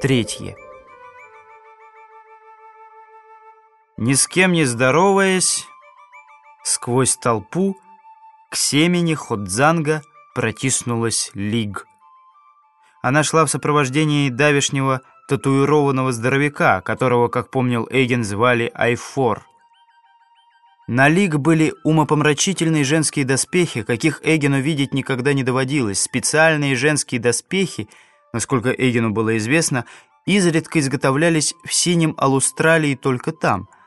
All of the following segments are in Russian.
Третье. Ни с кем не здороваясь, сквозь толпу к семени Ходзанга протиснулась Лиг. Она шла в сопровождении давешнего татуированного здоровяка, которого, как помнил Эйген, звали Айфор. На Лиг были умопомрачительные женские доспехи, каких Эгину видеть никогда не доводилось. Специальные женские доспехи, насколько Эгину было известно, изредка изготовлялись в синем Алустралии только там –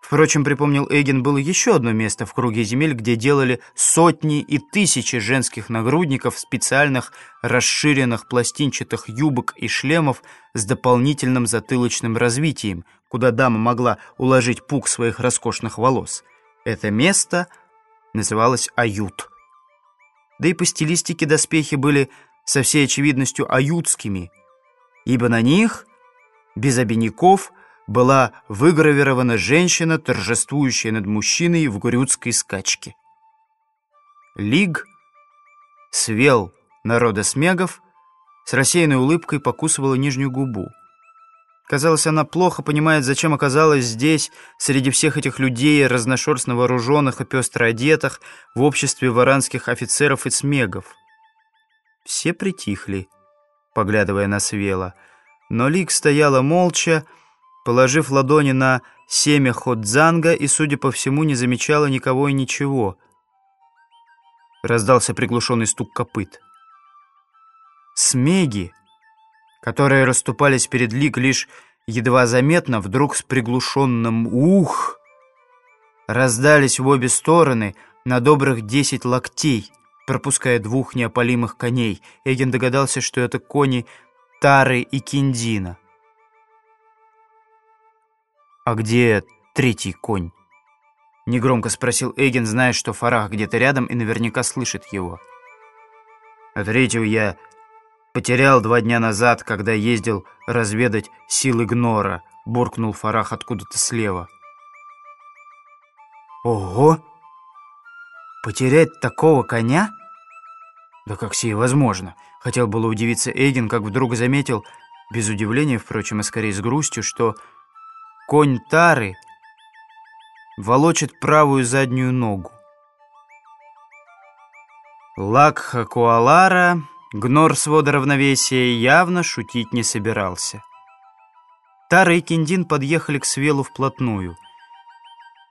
Впрочем, припомнил Эйген, было еще одно место в круге земель, где делали сотни и тысячи женских нагрудников, специальных расширенных пластинчатых юбок и шлемов с дополнительным затылочным развитием, куда дама могла уложить пук своих роскошных волос. Это место называлось Ают. Да и по стилистике доспехи были со всей очевидностью аютскими, ибо на них, без обиняков, была выгравирована женщина, торжествующая над мужчиной в гурютской скачке. Лиг свел народа смегов, с рассеянной улыбкой покусывала нижнюю губу. Казалось, она плохо понимает, зачем оказалась здесь, среди всех этих людей, разношерстно вооруженных и пестро одетых, в обществе варанских офицеров и смегов. Все притихли, поглядывая на Свела, но Лиг стояла молча, положив ладони на семя Ходзанга и, судя по всему, не замечала никого и ничего. Раздался приглушенный стук копыт. Смеги, которые расступались перед Лик лишь едва заметно, вдруг с приглушенным «ух» раздались в обе стороны на добрых десять локтей, пропуская двух неопалимых коней. Эгин догадался, что это кони Тары и Киндина. «А где третий конь?» Негромко спросил Эгин, зная, что Фарах где-то рядом и наверняка слышит его. «А третьего я потерял два дня назад, когда ездил разведать силы Гнора», буркнул Фарах откуда-то слева. «Ого! Потерять такого коня?» «Да как сие возможно?» Хотел было удивиться Эйген, как вдруг заметил, без удивления, впрочем, а скорее с грустью, что Конь Тары волочит правую заднюю ногу. Лакха Куалара, гнор свода равновесия, явно шутить не собирался. Тара и Киндин подъехали к Свелу вплотную.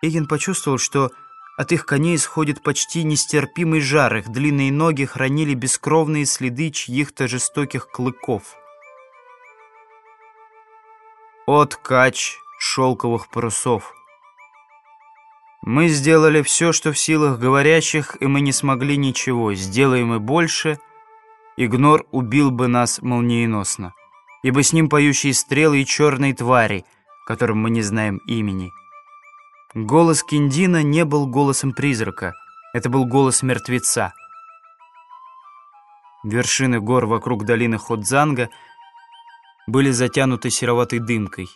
Игин почувствовал, что от их коней исходит почти нестерпимый жар, их длинные ноги хранили бескровные следы чьих-то жестоких клыков. От кач шелковых парусов. Мы сделали все, что в силах говорящих, и мы не смогли ничего. Сделаем и больше, игнор убил бы нас молниеносно. Ибо с ним поющие стрелы и черные твари, которым мы не знаем имени. Голос Киндина не был голосом призрака. Это был голос мертвеца. Вершины гор вокруг долины Ходзанга были затянуты сероватой дымкой.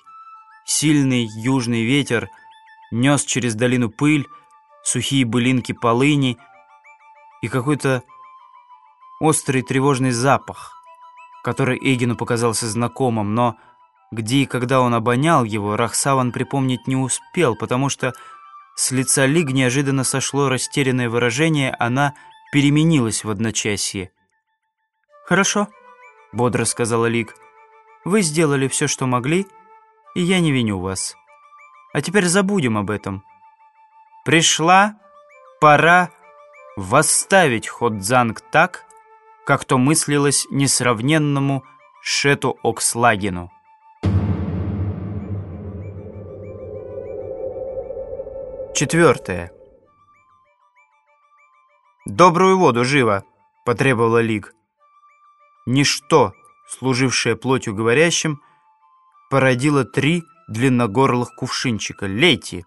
Сильный южный ветер нес через долину пыль, сухие былинки полыни и какой-то острый тревожный запах, который Эгину показался знакомым, но где и когда он обонял его, Рахсаван припомнить не успел, потому что с лица Лиг неожиданно сошло растерянное выражение, она переменилась в одночасье. «Хорошо», — бодро сказала Лиг, — «вы сделали все, что могли» и я не виню вас. А теперь забудем об этом. Пришла пора восставить Ходзанг так, как то мыслилось несравненному Шету Окслагину. Четвертое. «Добрую воду, живо!» — потребовала Лиг. Ничто, служившее плотью говорящим, — породила три длинногорлых кувшинчика. «Лейте!»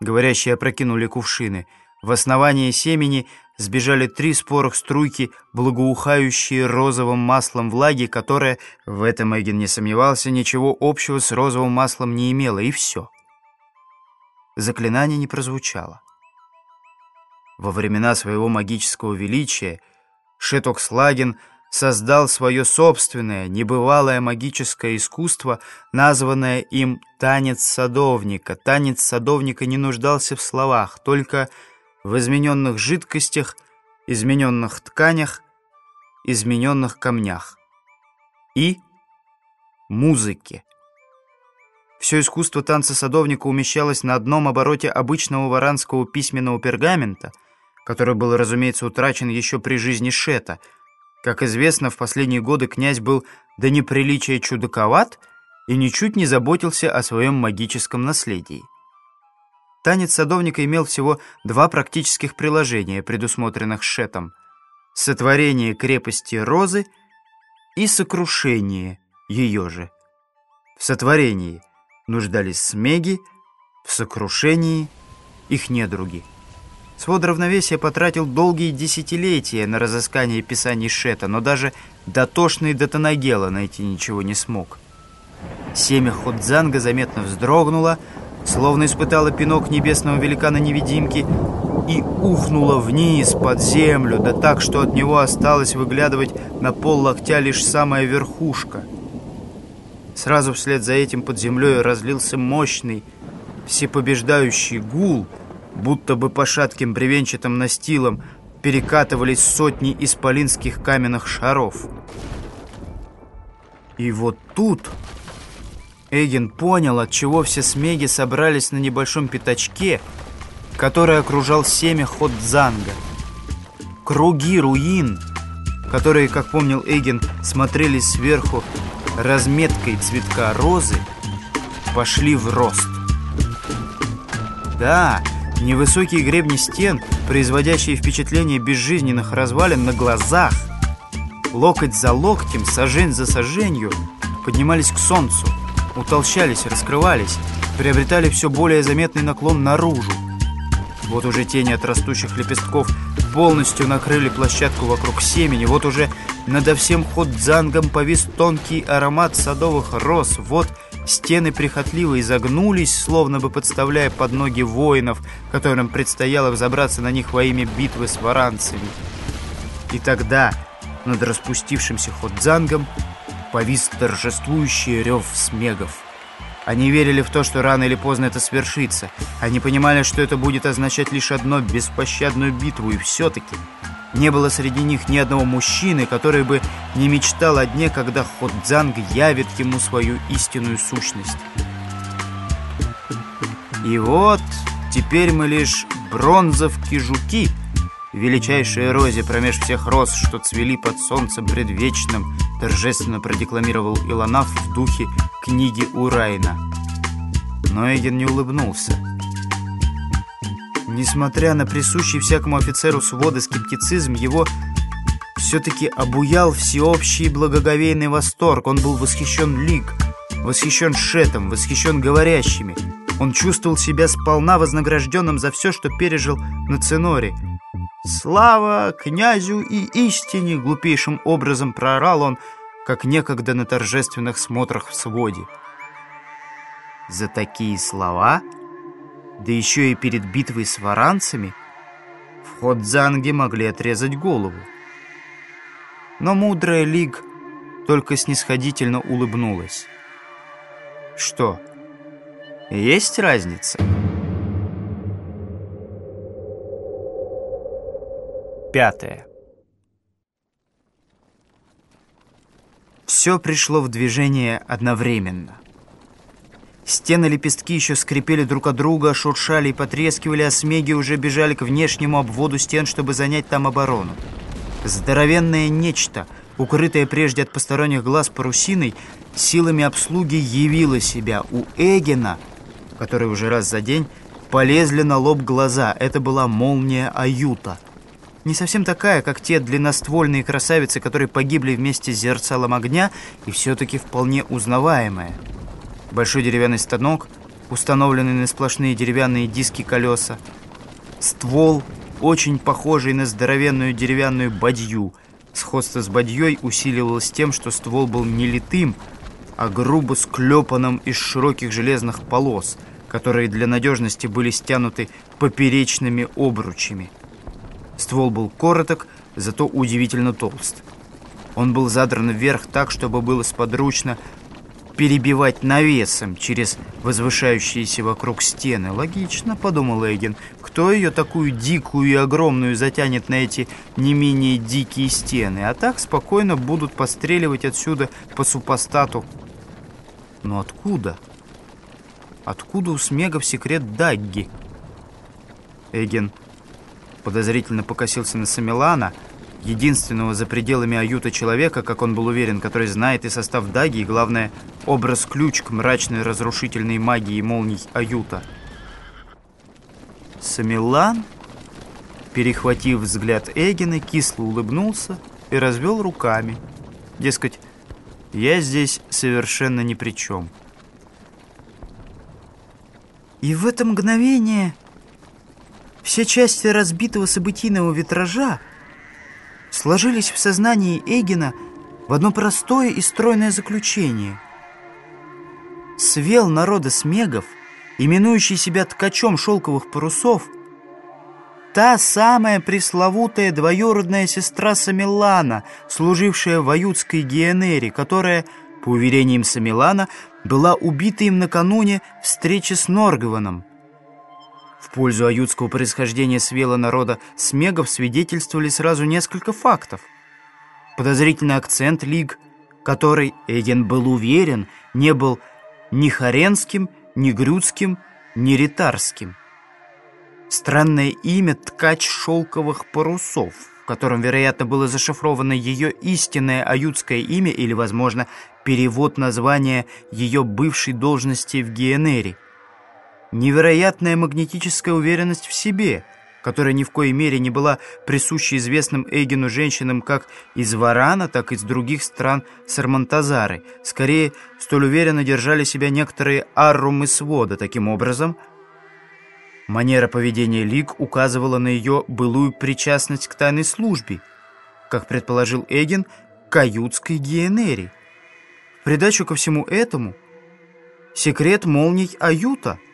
Говорящие опрокинули кувшины. В основании семени сбежали три спорых струйки, благоухающие розовым маслом влаги, которая, в этом Эгин не сомневался, ничего общего с розовым маслом не имела, и все. Заклинание не прозвучало. Во времена своего магического величия Шетокслаген создал свое собственное, небывалое магическое искусство, названное им «танец садовника». Танец садовника не нуждался в словах, только в измененных жидкостях, измененных тканях, измененных камнях и музыке. Все искусство танца садовника умещалось на одном обороте обычного варанского письменного пергамента, который был, разумеется, утрачен еще при жизни Шета — как известно, в последние годы князь был до неприличия чудаковат и ничуть не заботился о своем магическом наследии. Танец садовника имел всего два практических приложения, предусмотренных Шетом. Сотворение крепости Розы и сокрушение ее же. В сотворении нуждались смеги, в сокрушении их недруги. Свод равновесия потратил долгие десятилетия на разыскание писаний Шета, но даже дотошный Датанагела найти ничего не смог. Семя Ходзанга заметно вздрогнуло, словно испытала пинок небесного великана-невидимки и ухнула вниз под землю, да так, что от него осталось выглядывать на пол локтя лишь самая верхушка. Сразу вслед за этим под землей разлился мощный, всепобеждающий гул — будто бы по шатким бревенчатым настилам перекатывались сотни исполинских каменных шаров. И вот тут Эгин понял, от чего все смеги собрались на небольшом пятачке, который окружал семя Ходзанга. Круги руин, которые, как помнил Эгин, смотрелись сверху разметкой цветка розы, пошли в рост. Да, Невысокие гребни стен, производящие впечатление безжизненных развалин на глазах, локоть за локтем, сажень за саженью, поднимались к солнцу, утолщались, раскрывались, приобретали все более заметный наклон наружу. Вот уже тени от растущих лепестков полностью накрыли площадку вокруг семени, вот уже надо всем ходзангом повис тонкий аромат садовых роз, вот Стены прихотливо изогнулись, словно бы подставляя под ноги воинов, которым предстояло взобраться на них во имя битвы с варанцами. И тогда над распустившимся ходзангом повис торжествующий рев смегов. Они верили в то, что рано или поздно это свершится. Они понимали, что это будет означать лишь одно — беспощадную битву, и все-таки не было среди них ни одного мужчины, который бы не мечтал о дне, когда Ходзанг явит ему свою истинную сущность. И вот теперь мы лишь бронзовки-жуки, величайшая розе промеж всех роз, что цвели под солнцем предвечным, торжественно продекламировал Илонаф в духе книги Урайна. Но Эгин не улыбнулся. Несмотря на присущий всякому офицеру свода скептицизм, его все-таки обуял всеобщий благоговейный восторг. Он был восхищен Лик, восхищен Шетом, восхищен говорящими. Он чувствовал себя сполна вознагражденным за все, что пережил на Циноре. «Слава князю и истине!» — глупейшим образом проорал он, как некогда на торжественных смотрах в своде. За такие слова да еще и перед битвой с варанцами, в Ходзанге могли отрезать голову. Но мудрая Лиг только снисходительно улыбнулась. Что, есть разница? Пятое. Все пришло в движение одновременно. Стены лепестки еще скрипели друг от друга, шуршали и потрескивали, а смеги уже бежали к внешнему обводу стен, чтобы занять там оборону. Здоровенное нечто, укрытое прежде от посторонних глаз парусиной, силами обслуги явило себя. У Эгена, который уже раз за день, полезли на лоб глаза. Это была молния Аюта. Не совсем такая, как те длинноствольные красавицы, которые погибли вместе с зерцалом огня, и все-таки вполне узнаваемая. Большой деревянный станок, установленный на сплошные деревянные диски колеса. Ствол, очень похожий на здоровенную деревянную бадью. Сходство с бадьей усиливалось тем, что ствол был не литым, а грубо склепанным из широких железных полос, которые для надежности были стянуты поперечными обручами. Ствол был короток, зато удивительно толст. Он был задран вверх так, чтобы было сподручно перебивать навесом через возвышающиеся вокруг стены. Логично, подумал Эгин. Кто ее такую дикую и огромную затянет на эти не менее дикие стены? А так спокойно будут постреливать отсюда по супостату. Но откуда? Откуда у Смегов секрет Дагги? Эгин подозрительно покосился на Самилана, единственного за пределами Аюта человека, как он был уверен, который знает и состав Даги, и, главное, образ-ключ к мрачной разрушительной магии молний Аюта. Самилан, перехватив взгляд Эгина, кисло улыбнулся и развел руками. Дескать, я здесь совершенно ни при чем. И в это мгновение все части разбитого событийного витража сложились в сознании Эгина в одно простое и стройное заключение. Свел народа смегов, именующий себя ткачом шелковых парусов, та самая пресловутая двоюродная сестра Самилана, служившая в аютской Гиенере, которая, по уверениям Самилана, была убита им накануне встречи с Норгованом. В пользу аютского происхождения свела народа смегов свидетельствовали сразу несколько фактов. Подозрительный акцент лиг, который, Эген был уверен, не был ни харенским, ни грюцким, ни ритарским. Странное имя «Ткач шелковых парусов», в котором, вероятно, было зашифровано ее истинное аютское имя или, возможно, перевод названия ее бывшей должности в Гиенере – невероятная магнетическая уверенность в себе, которая ни в коей мере не была присуща известным Эйгену женщинам как из Варана, так и из других стран Сармантазары. Скорее, столь уверенно держали себя некоторые аррумы свода. Таким образом, манера поведения Лик указывала на ее былую причастность к тайной службе, как предположил Эгин, каютской гиенере. В придачу ко всему этому, секрет молний Аюта —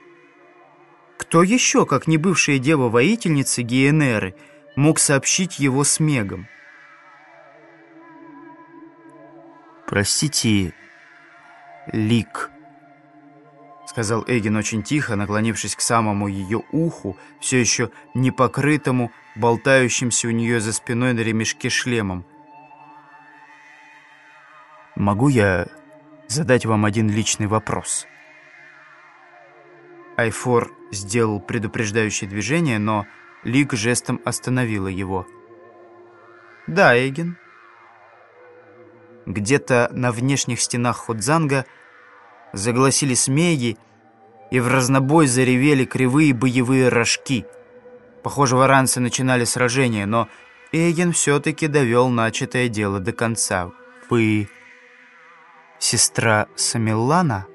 кто еще, как не бывшая дева-воительница Гиенеры, мог сообщить его с Мегом? «Простите, Лик», — сказал Эгин очень тихо, наклонившись к самому ее уху, все еще непокрытому, болтающимся у нее за спиной на ремешке шлемом. «Могу я задать вам один личный вопрос?» Айфор сделал предупреждающее движение, но Лик жестом остановила его. «Да, Эгин». Где-то на внешних стенах Ходзанга загласили смеги, и в разнобой заревели кривые боевые рожки. Похоже, варанцы начинали сражение, но Эгин все-таки довел начатое дело до конца. «Вы сестра Самиллана?»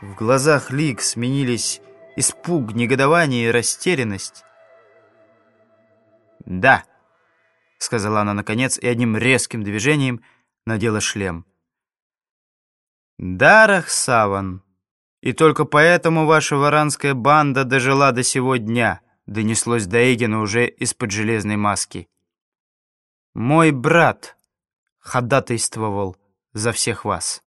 В глазах Лик сменились испуг, негодование и растерянность. «Да», — сказала она наконец и одним резким движением надела шлем. «Да, Рахсаван, и только поэтому ваша варанская банда дожила до сего дня», — донеслось до Эгена уже из-под железной маски. «Мой брат ходатайствовал за всех вас».